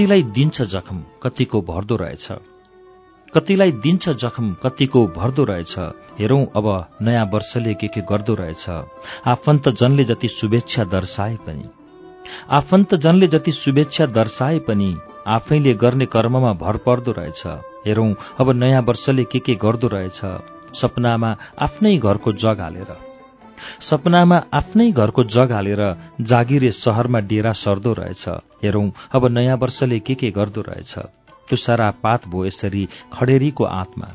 कतिलाई दिन्छ जखम कतिको भर्दो रहेछ। कतिलाई दिन्छ जखम कतिको भर्दो रहेछ। हेरौं अब नयाँ वर्षले के के गर्दो रहेछ। आफन्त जनले जति शुभेच्छा दर्शाए पनि। आफन्त जनले जति शुभेच्छा दर्शाए पनि आफैले गर्ने कर्ममा भर पर्दो रहेछ। हेरौं अब नयाँ वर्षले के के गर्दो रहेछ। सपनामा आफ्नै घरको जग हालेर। सपनामा आफ्नै घरको जग हालेर जागिरे शहरमा डेरा सर्दो रहेछ। हेरौं अब नयाँ वर्षले के के गर्दो रहेछ। तुसारा पात भो यसरी खडेरीको आँतमा।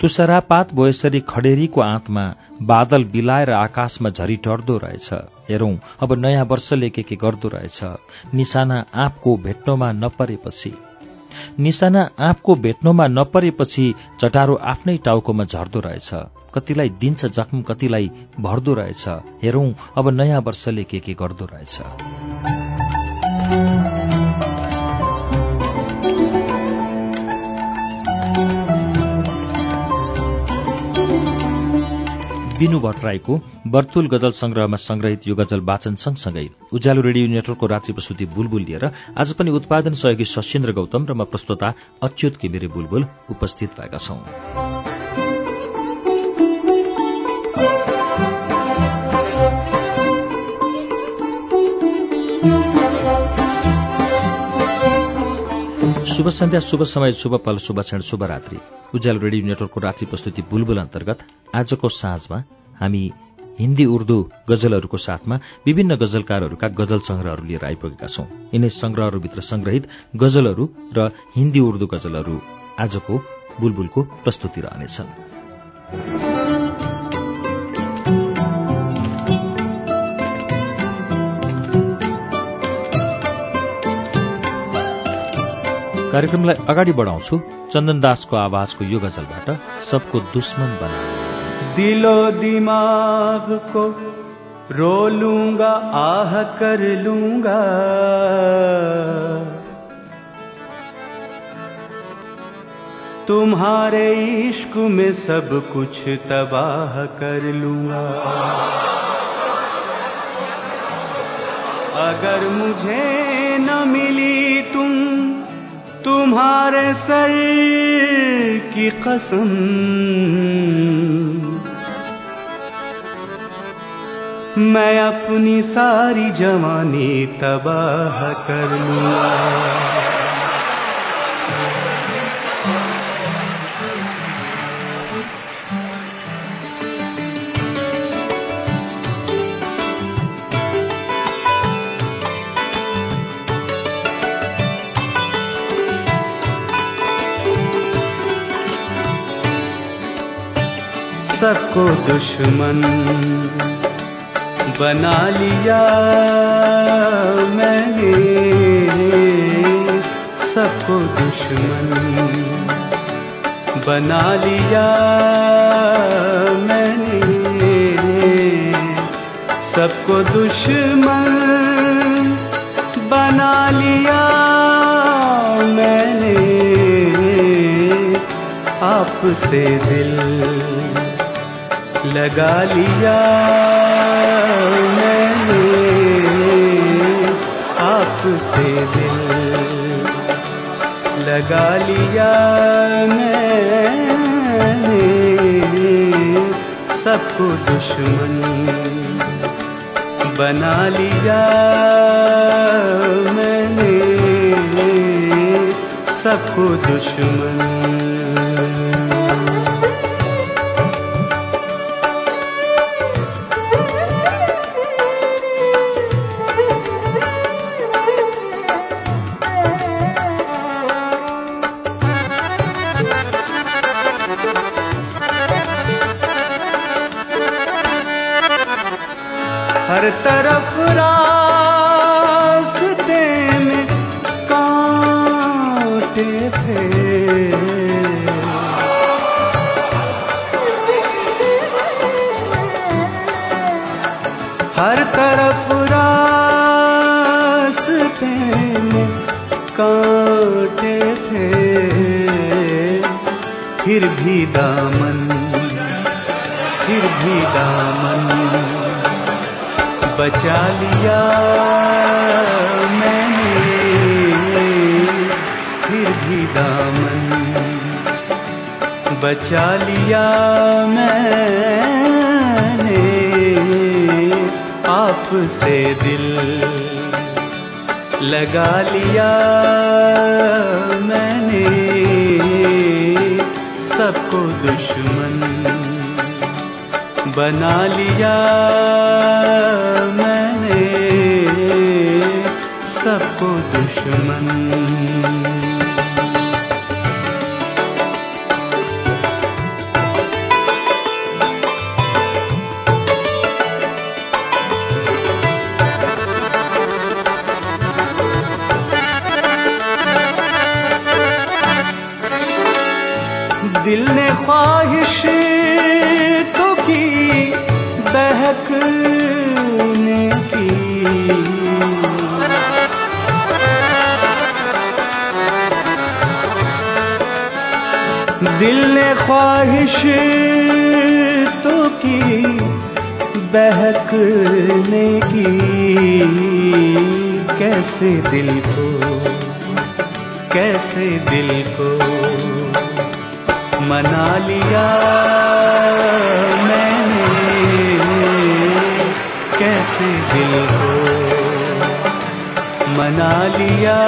तुसारा पात भो यसरी खडेरीको आँतमा बादल बिलाएर आकाशमा झरी टर्दो रहेछ। हेरौं अब नयाँ वर्षले के के गर्दो रहेछ। निशाना आँपको भेट्नोमा नपरेपछि। निशाना आँपको भेट्नोमा नपरेपछि चटारो आफ्नै टाउकोमा झर्दो रहेछ। कतिलाई दिन्छ जखम कतिलाई भर्दो रहेछ। हेरौं अब नयाँ वर्षले के के गर्दो रहेछ। बिनु भट्टराईको बर्तुल गजल संग्रहमा संग्रहित यो गजल वाचन सँगसँगै उज्यालो रेडियो नेटवर्कको रात्रि प्रस्तुति बुलबुल लिएर आज पनि उत्पादन सहयोगी सशेन्द्र गौतम र म प्रस्तोता अच्युत किमिरे बुलबुल उपस्थित भएका छौं। शुभ सन्ध्या शुभ समय शुभ पल शुभ क्षण शुभ रात्रि। उज्यालो रेडियो नेटवर्कको रात्रि प्रस्तुति बुलबुल अन्तर्गत आजको साँझमा हामी हिन्दी उर्दू गजलहरूको साथमा विभिन्न गजलकारहरूका गजल संग्रहहरू लिएर आइपुगेका छौं। यिनै संग्रहहरूभित्र संग्रहित गजलहरू र हिन्दी उर्दू गजलहरू आजको बुलबुलको प्रस्तुति रहनेछन्। कार्यक्रमलाई अगाडि बढाउँछु। चन्दन दासको आवाजको यो गजलबाट सबको दुश्मन बना। दिलो दिमाग को रो लूँगा आह कर लूँगा तुम्हारे इश्क में सब कुछ तबाह कर लूँगा अगर मुझे न मिली तुम तुम्हारे सर की कसम। मैं अपनी सारी जवानी तबाह कर लूँगा। सबको दुश्मन बना लिया मैंने। सबको दुश्मन बना लिया मैंने। सबको दुश्मन बना लिया मैंने। आपसे दिल लगा लिया मैंने। आपसे दिल लगा लिया मैंने। सबको दुश्मन बना लिया मैंने। सबको दुश्मन। हर तरफ रास्ते बचा लिया मैंने। फिर भी दामन बचा लिया मैंने। आपसे दिल लगा लिया मैंने। सबको दुश्मन बना लिया सबको दुश्मन। दिल ने ख्वाहिश ने ख्वाहिश तो की बहकने की। कैसे दिल को, कैसे दिल को मना लिया मैंने। कैसे दिल को मना लिया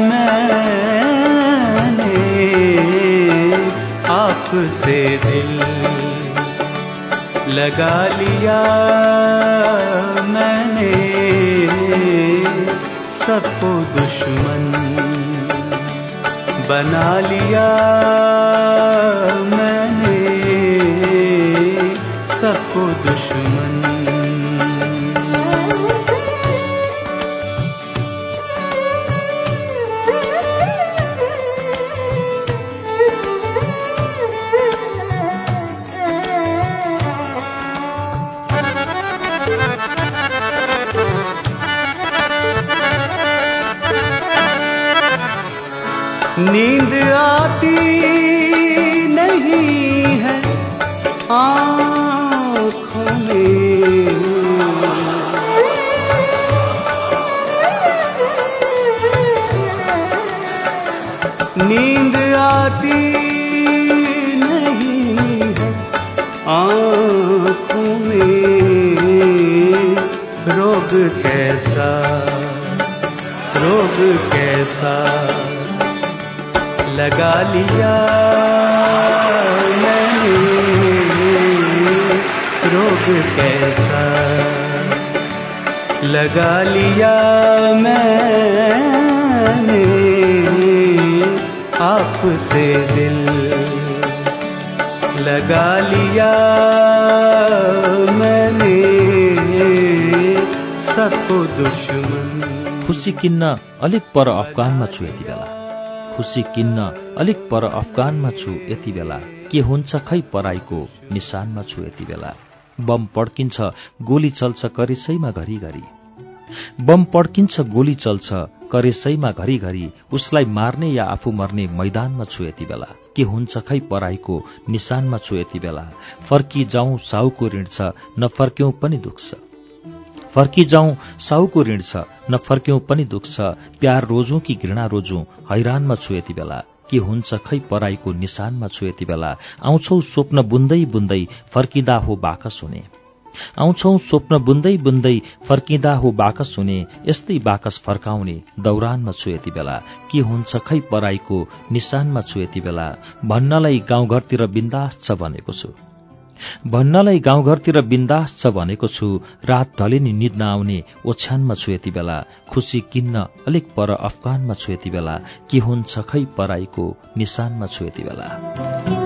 मैंने। आपसे दिल लगा लिया मैंने सबको दुश्मन बना लिया मैंने सबको दुश्मन। नींद आती नहीं है आँखों में। नींद आती नहीं है आँखों में। रोग कैसा रोग कैसा? लगा लिया। मैंने रोग कैसा? लगा लिया मैंने आपसे दिल। लगा लिया मैंने सबको दुश्मन। खुसी किन्न अलिक पर अफगानमा छु यति बेला। खुसी किन्न अलिक पर अफगानमा छु यति बेला। के हुन्छ खै पराईको निशानमा छु यति बेला? बम पड्किन्छ गोली चल्छ करेसैमा घरिघरि। बम पड्किन्छ गोली चल्छ करेसैमा घरिघरि। उसलाई मार्ने या आफू मर्ने मैदानमा छु यति बेला। के हुन्छ खै पराईको निशानमा छु यति बेला? फर्की जाउँ साउको ऋण छ नफर्क्यौं पनि दुख्छ फर्की जाउँ साउको ऋण छ नफर्क्यौं पनि दुख्छ प्यार रोजौं कि घृणा रोजौं हैरानमा छु यति बेला। के हुन्छ खै पराईको निशानमा छु यति बेला। आउँछौ स्वप्न बुन्दै बुन्दै फर्किँदा हो बाकस हुने। आउँछौ स्वप्न बुन्दै बुन्दै फर्किँदा हो बाकस हुने। यस्तै बाकस फर्काउने दौरानमा छु यति बेला। के हुन्छ खै पराईको निशानमा छु यति बेला। भन्नलाई गाउँघरतिर बिन्दास छ भनेको छु। भन्नलाई गाउँघरतिर बिन्दास छ भनेको छु रात ढले नि निद नआउने ओछ्यानमा छु यति बेला खुसी किन्न अलिक पर अफगानमा छु यति बेला के हुन्छ खै पराईको निशानमा छु यति बेला।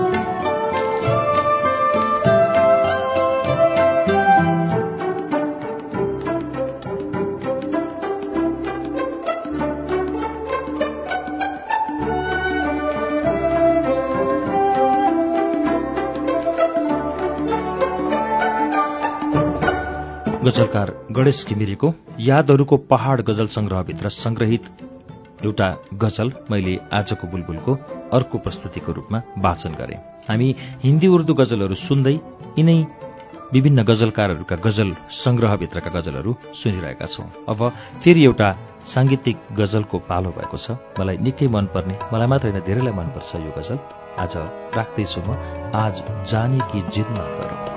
गजलकार गणेश घिमिरेको यादहरूको पहाड गजल संग्रहभित्र संग्रहित एउटा गजल मैले आजको बुलबुलको अर्को प्रस्तुतिको रूपमा वाचन गरे। हामी हिन्दी उर्दू गजलहरू सुन्दै यिनै विभिन्न गजलकारहरूका गजल संग्रहभित्रका गजलहरू सुनिरहेका छौं। अब फेरि एउटा साङ्गीतिक गजलको पालो भएको छ। मलाई निकै मनपर्ने मलाई मात्र होइन धेरैलाई मनपर्छ यो गजल। आज राख्दैछु म आज जाने कि जिद नगर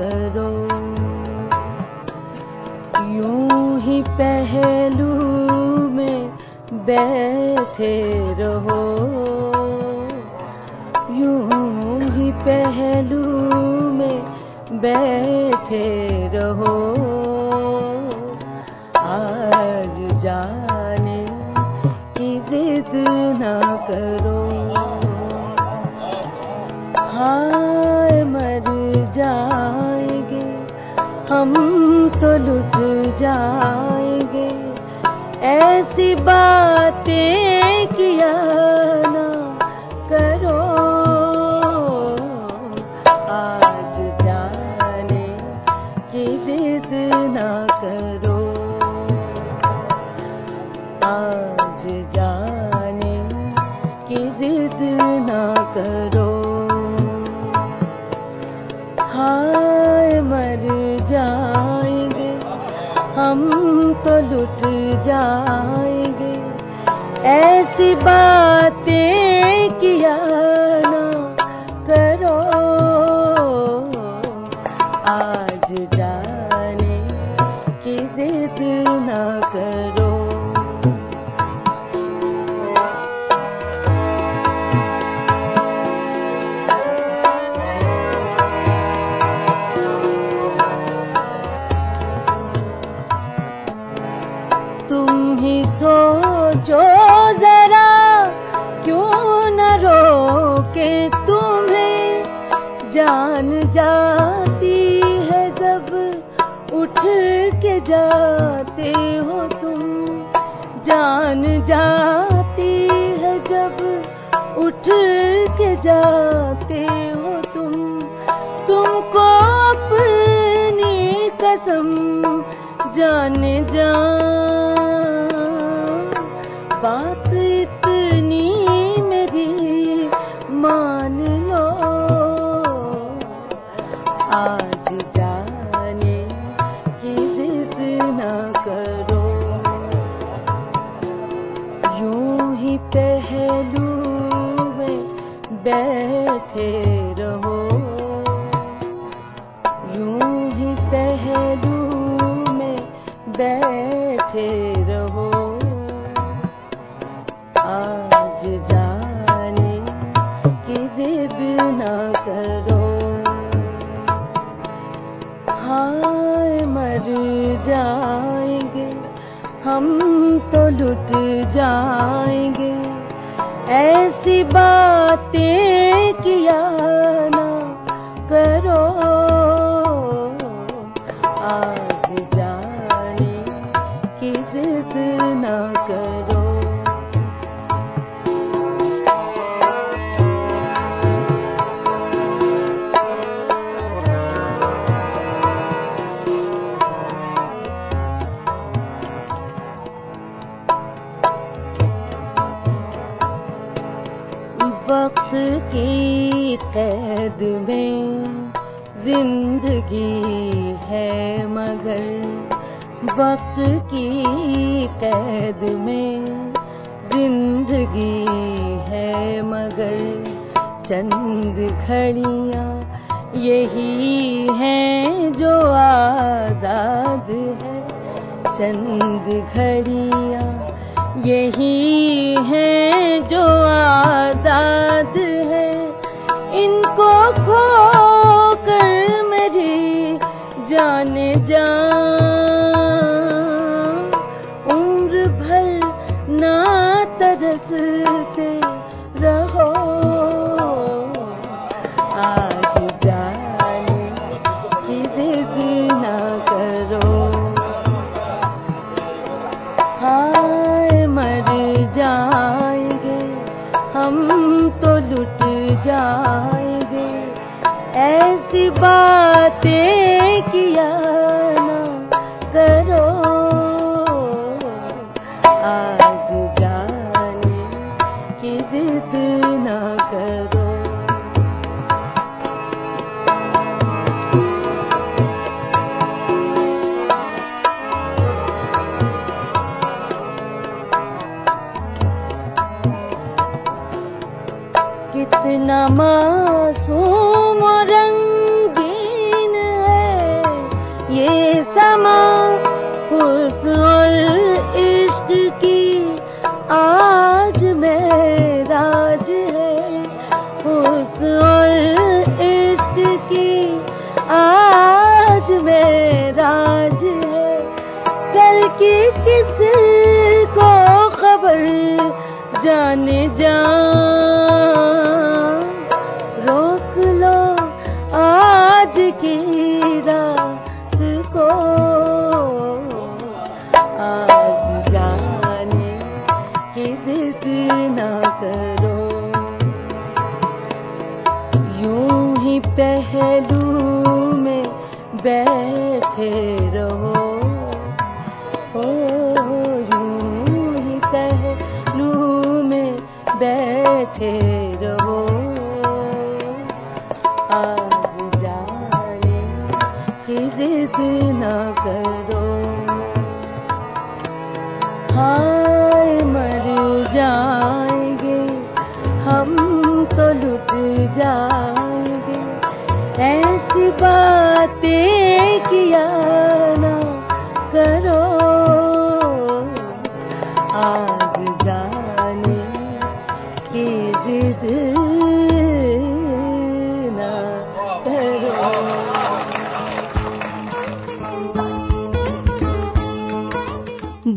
करो। यूँ ही पहलू में बैठे रहो। यूँ ही पहलू में बैठे रहो। आज जाने की जिद ना करो। हाय, मर जाएँगे हम तो लुट जाएँगे। ऐसी बातें जाएँगे। ऐसी बातें किया 你讲。Bye.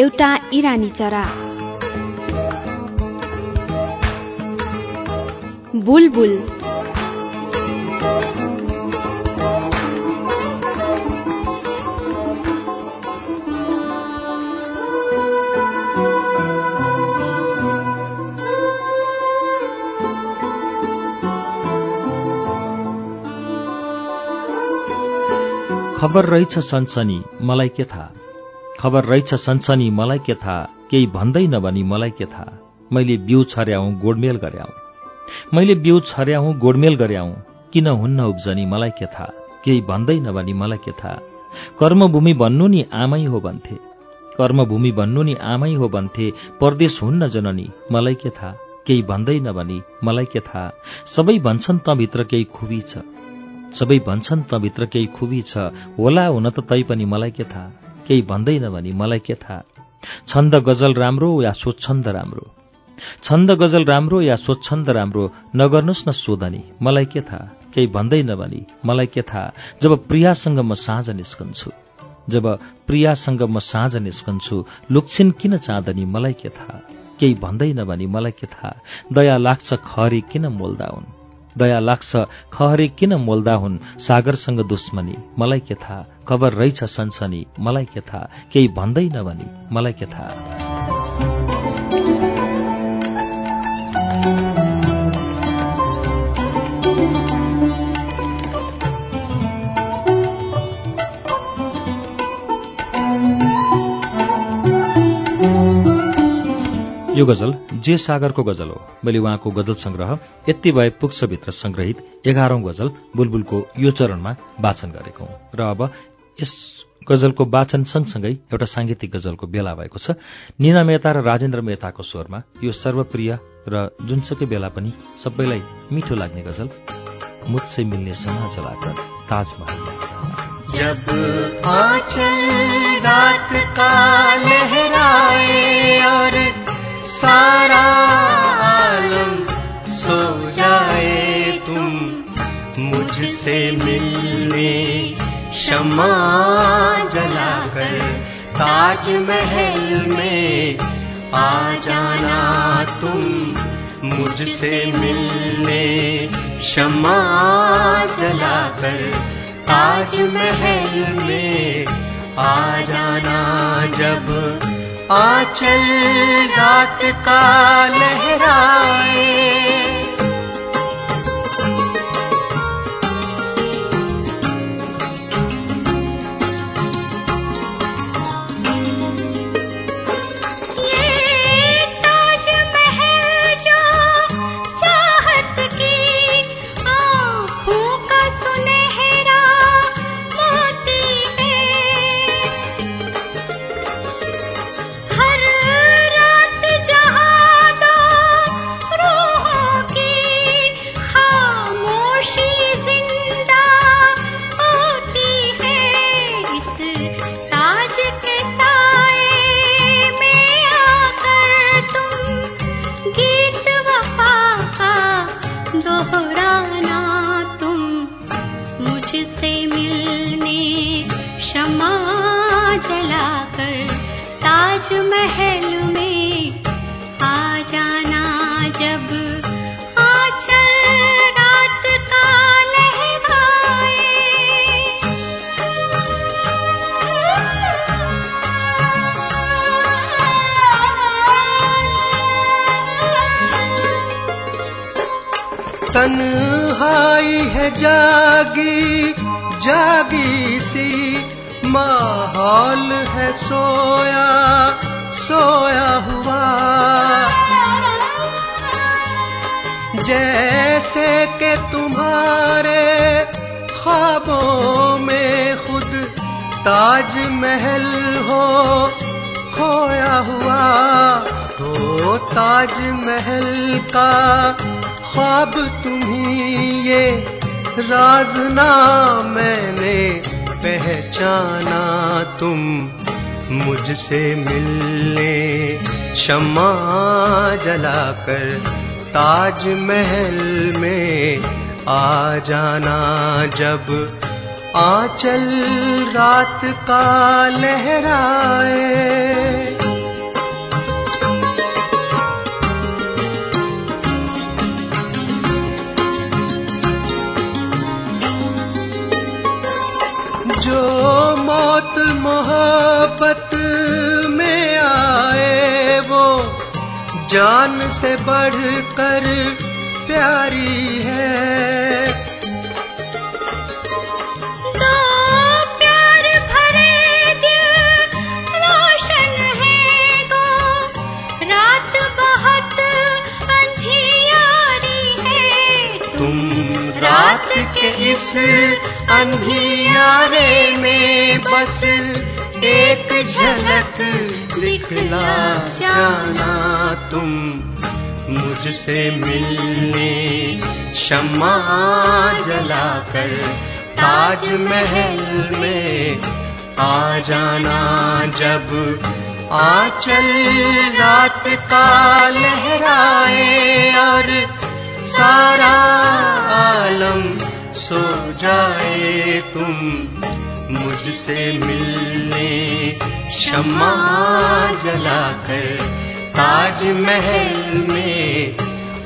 एउटा इरानी चरा। बुलबुल। खबर रहेछ सनसनी मलाई के थाहा? खबर रहेछ सनसनी मलाई के थाहा? केही भन्दैन भनी मलाई के थाहा? मैले बिउ छर्याउँ गोडमेल गर्याउँ। मैले बिउ छर्याउँ गोडमेल गर्याउँ। किन हुन्न उब्जनी मलाई के थाहा? केही भन्दैन भनी मलाई के थाहा? कर्मभूमि भन्नु नि आमै हो भन्थे। कर्मभूमि भन्नु नि आमै हो भन्थे। परदेश हुन्न जननी मलाई के थाहा? केही भन्दैन भनी मलाई के थाहा? सबै भन्छन् तँभित्र केही खुबी छ। सबै भन्छन् तँभित्र केही खुबी छ। होला हुन त तै पनि मलाई के थाहा? केही भन्दैन भनी मलाई के थाहा? छन्द गजल राम्रो या स्वच्छन्द राम्रो? छन्द गजल राम्रो या स्वच्छन्द राम्रो? नगर्नुहोस् न सोधनी मलाई के थाहा? केही भन्दैन भनी मलाई के थाहा? जब प्रियासँग म साँझ निस्कन्छु जब प्रियासँग म साँझ निस्कन्छु लुक्छिन् किन चाँदनी मलाई के थाहा? केही भन्दैन भनी मलाई के थाहा? दया लाग्छ खरी किन मोल्दा हुन् दया लाग्छ खहरे किन मोल्दा हुन्? सागरसँग दुश्मनी मलाई के थाहा? खबर रहेछ सनसनी मलाई के थाहा? केही भन्दैन भनी मलाई के थाहा? यो गजल जे सागरको गजल हो। मैले उहाँको गजल संग्रह यति भए पुग्छभित्र संग्रहित एघारौं गजल बुलबुलको यो चरणमा वाचन गरेको र अब यस गजलको वाचन सँगसँगै एउटा साङ्गीतिक गजलको बेला भएको छ। निना मेहता र राजेन्द्र मेहताको स्वरमा यो सर्वप्रिय र जुनसुकै बेला पनि सबैलाई मिठो लाग्ने गजल मुझसे मिल्ने समा जलाकर ताजमहल सारा आलम सो जाए तुम मुझसे मिलने शमा जलाकर ताजमहल में आ जाना तुम मुझसे मिलने शमा जलाकर ताजमहल में आ जाना जब आंचल रात का लहराए तन्हाई है जागी जागी सी। माहौल है सोया सोया हुआ। जैसे के तुम्हारे ख्वाबों में खुद ताज महल हो, खोया हुआ। हो ताज महल का ख्वाब तुम्ही ये राज ना मैंने पहचाना तुम मुझसे मिलने शमा जलाकर ताज महल में आ जाना जब आंचल रात का लहराए। जान से बढ़कर प्यारी है। दो प्यार भरे दिल रोशन है दो रात बहुत अंधियारी है। तुम रात के इस अंधियारे में बस एक झलक दिखला जाना तुम मुझसे मिलने शमा जलाकर ताज महल में आ जाना। जब आंचल रात का लहराए और सारा आलम सो जाए तुम मुझसे मिलने शमा जलाकर ताज महल में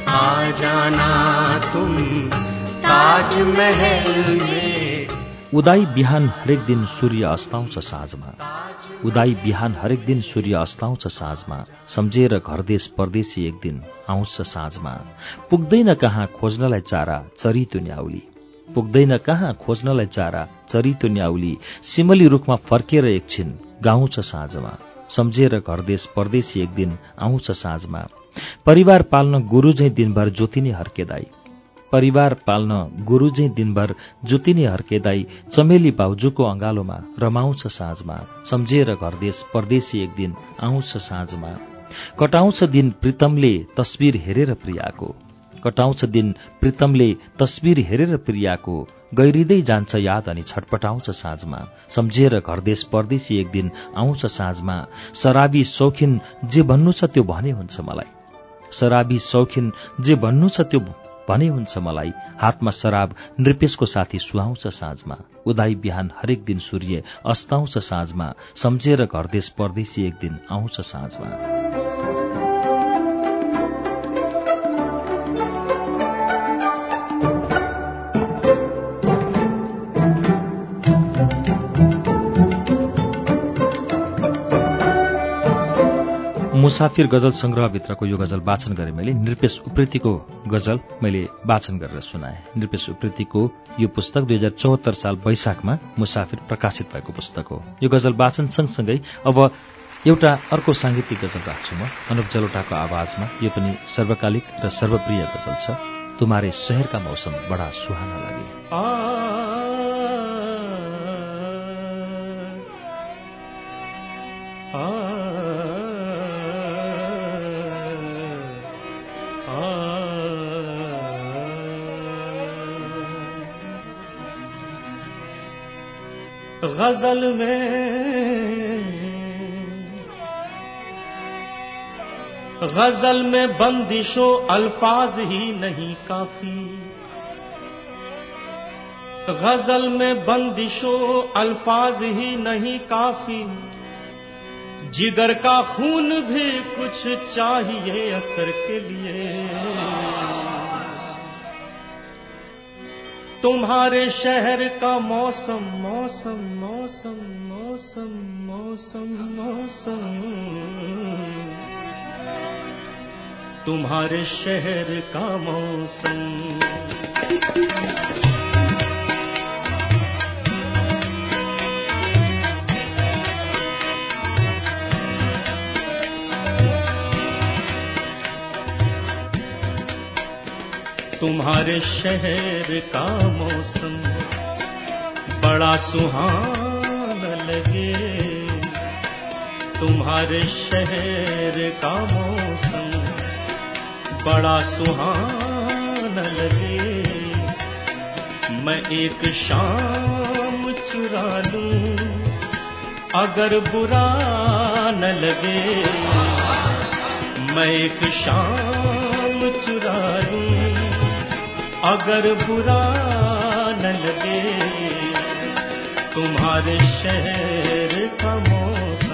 आ जाना तुम। ताज महल में। उदाई बिहान हरेक दिन सूर्य अस्ताउँछ साँझमा। उदाई बिहान हरेक दिन सूर्य अस्ताउँछ साँझमा। सम्झेर घरदेश परदेशी एक दिन आउँछ साँझमा। पुग्दैन कहाँ खोज्नलाई चारा चरितो न्याउली पुग्दैन कहाँ खोज्नलाई चारा? चरितो न्याउली सिमली रुखमा फर्केर एकछिन गाउँछ साँझमा। सम्झिएर घर देश परदेशी एक दिन आउँछ साँझमा। परिवार पाल्न गुरु झैँ दिनभर ज्योतिनी हर्केदाई। परिवार पाल्न गुरु झैँ दिनभर जुतिनी हर्केदाई। चमेली बाउजूको अँगालोमा रमाउँछ साँझमा। सम्झिएर घर देश परदेशी एक दिन आउँछ साँझमा। कटाउँछ दिन प्रितमले तस्विर हेरेर प्रियाको। कटाउँछ दिन प्रितमले तस्विर हेरेर प्रियाको गैरिँदै जान्छ याद अनि छटपटाउँछ साँझमा। सम्झिएर घर देश परदेशी एक दिन आउँछ साँझमा। शराबी शौखिन जे भन्नु छ त्यो भने हुन्छ मलाई। शराबी शौखिन जे भन्नु छ त्यो भने हुन्छ मलाई। हातमा शराब नृपेशको साथी सुहाउँछ साँझमा। उदाई बिहान हरेक दिन सूर्य अस्ताउँछ साँझमा। सम्झेर घर देश परदेशी एक दिन आउँछ साँझमा। मुसाफिर गजल संग्रहभित्रको यो गजल वाचन गरेँ मैले। नृपेश उप्रेतीको गजल मैले वाचन गरेर सुनाएँ। नृपेश उप्रेतीको यो पुस्तक दुई हजार चौहत्तर साल वैशाखमा मुसाफिर प्रकाशित भएको पुस्तक हो। यो गजल वाचन सँगसँगै अब एउटा अर्को साङ्गीतिक गजल राख्छु म। अनुप जलोटाको आवाजमा यो पनि सर्वकालिक र सर्वप्रिय गजल छ। तुम्हारे शहरका मौसम बडा सुहाना लागे। गज़ल में। गज़ल में बंदिशो अल्फाज ही नहीं काफ़ी। गज़ल में बंदिशो अल्फाज ही नहीं काफ़ी। जिगर का खून भी कुछ चाहिए असर के लिए। तुम्हारे शहर का मौसम मौसम मौसम मौसम मौसम मौसम। तुम्हारे शहर का मौसम। तुम्हारे शहर का मौसम बड़ा सुहाना लगे। तुम्हारे शहर का मौसम बड़ा सुहाना लगे। मैं एक शाम चुरा लूँ, अगर बुरा न लगे। मैं एक शाम चुरा लूँ अगर बुरा न लगे तुम्हारे शहर का मौसम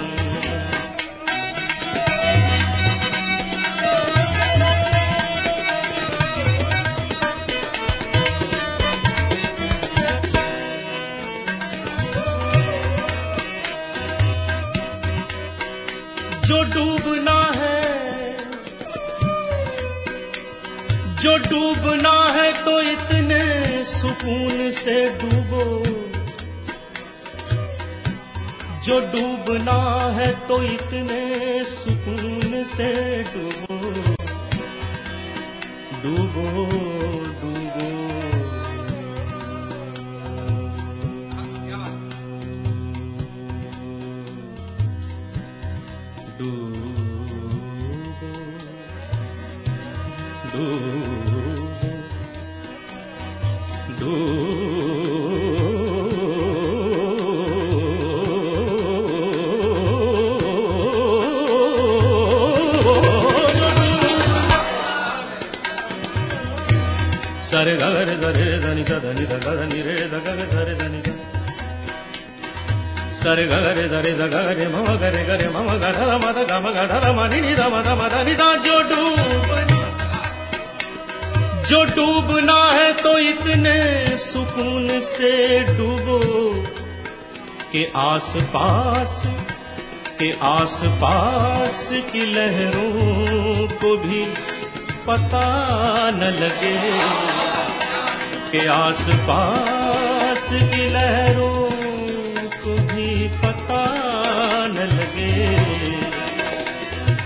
से डूबो। जो डूबना है तो इतने सुकून से डूबो। डूबो। సరే గగరి సరే దగరి మమ గరి గరి మమ గధ మద గమ గధ మని నిద మద మద నిద जो डूबना जो डूबना है तो इतने सुकून से डूबो के आस पास के आस पास की लहरों को भी पता न लगे के आस पास की लहरों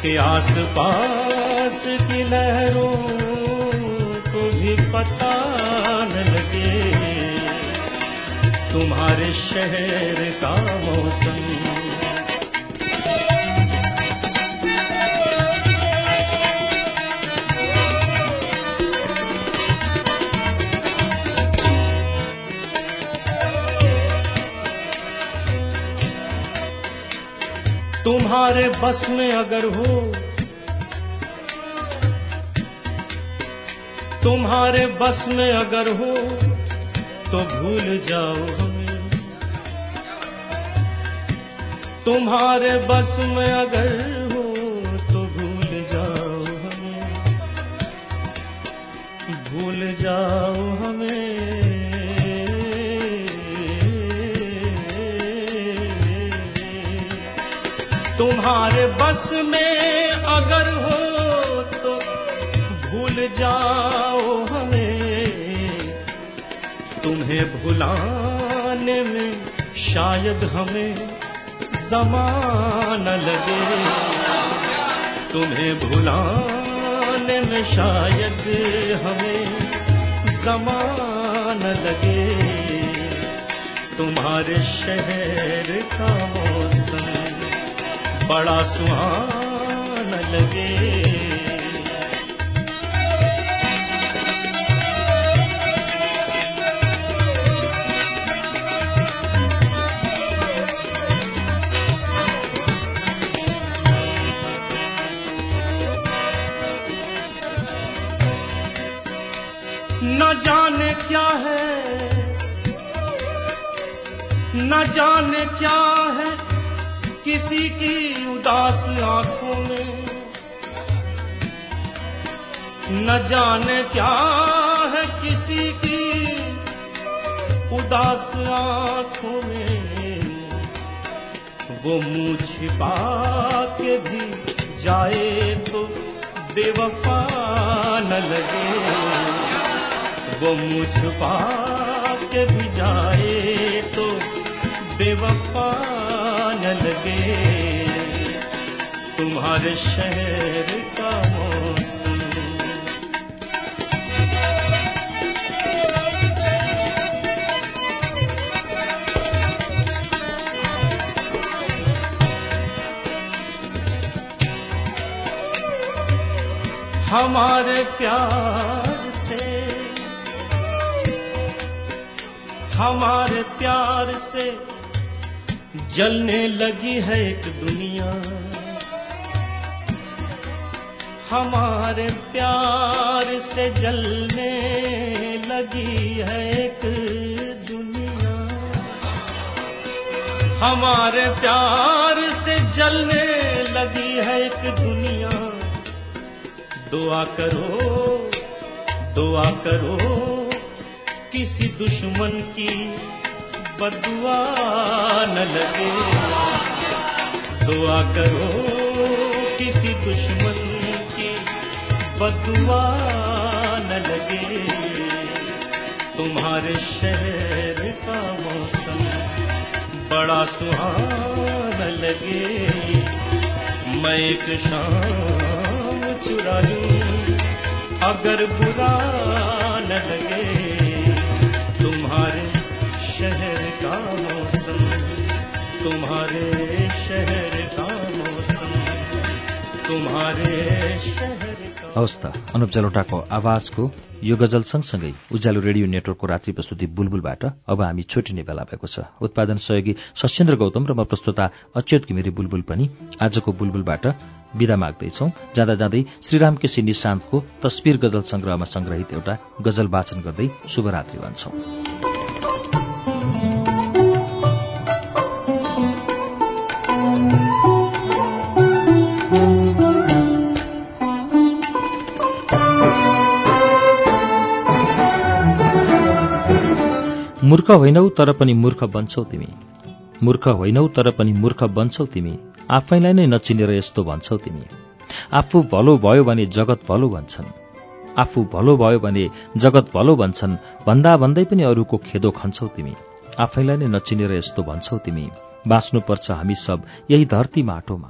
के आसपास की लहरों को भी पता न लगे। तुम्हारे शहर का मौसम तुम्हारे बस में अगर हो, तुम्हारे बस में अगर हो तो भूल जाओ हमें। तुम्हारे बस में अगर में शायद हमें जमाना लगे। तुम्हें भुलाने में शायद हमें जमाना लगे। तुम्हारे शहर का मौसम बड़ा सुहाना लगे। जाने क्या है किसी की उदास आँखों में? न जाने क्या है किसी की उदास आँखों में? वो मुँह छिपा के भी जाए तो बेवफा न लगे। वो मुझ छुपा के भी जाए बेवफा न लगे। तुम्हारे शहर का मौसम। हमारे प्यार से हमारे प्यार से जलने लगी है एक दुनिया। हमारे प्यार से जलने लगी है एक दुनिया। हमारे प्यार से जलने लगी है एक दुनिया। दुआ करो दुआ करो किसी दुश्मन की बदुआ न लगे। दुआ करो किसी दुश्मन की, बदुआ न लगे। तुम्हारे शहर का मौसम बड़ा सुहाना लगे। मैं एक शाम चुरा लूँ, अगर बुरा न लगे। तुम्हारे शहर का मौसम तुम्हारे शहर का मौसम तुम्हारे हवस् त अनुप जलोटाको आवाजको यो गजल सँगसँगै उज्यालो रेडियो नेटवर्कको रात्रि प्रस्तुति बुलबुलबाट अब हामी छुटिने बेला भएको छ। उत्पादन सहयोगी सशेन्द्र गौतम र म प्रस्तुता अच्युत घिमिरे बुलबुल पनि आजको बुलबुलबाट विदा माग्दैछौ। जाँदा जाँदै श्रीराम केसी निशान्तको तस्विर गजल संग्रहमा संग्रहित एउटा गजल वाचन गर्दै शुभरात्रि भन्छौ। मूर्ख होइनौ तर पनि मूर्ख बन्छौ तिमी। मूर्ख होइनौ तर पनि मूर्ख बन्छौ तिमी। आफैलाई नै नचिनेर यस्तो भन्छौ तिमी। आफू भलो भयो भने जगत भलो भन्छन्। आफू भलो भयो भने जगत भलो भन्छन्। भन्दा भन्दै पनि अरूको खेदो खन्छौ तिमी। आफैलाई नै नचिनेर यस्तो भन्छौ तिमी। बाँच्नुपर्छ हामी सब यही धरती माटोमा।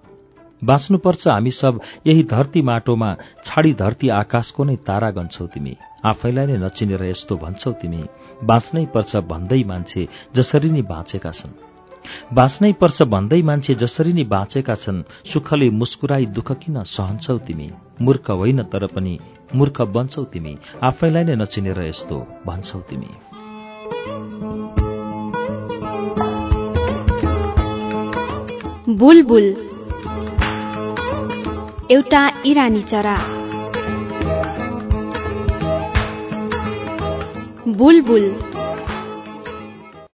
बाँच्नुपर्छ हामी सब यही धरती माटोमा छाडी धरती आकाशको नै तारा गन्छौ तिमी। आफैलाई नै नचिनेर यस्तो भन्छौ तिमी। बाँच्नै पर्छ भन्दै मान्छे जसरी नि बाँचेका छन्। बाँच्नै पर्छ भन्दै मान्छे जसरी नि बाँचेका छन् सुखले मुस्कुराई दुःख किन सहन्छौ तिमी? मूर्ख होइन तर पनि मूर्ख बन्छौ तिमी। आफैलाई नै नचिनेर यस्तो भन्छौ तिमी। बुलबुल। एउटा इरानी चरा। बुलबुल।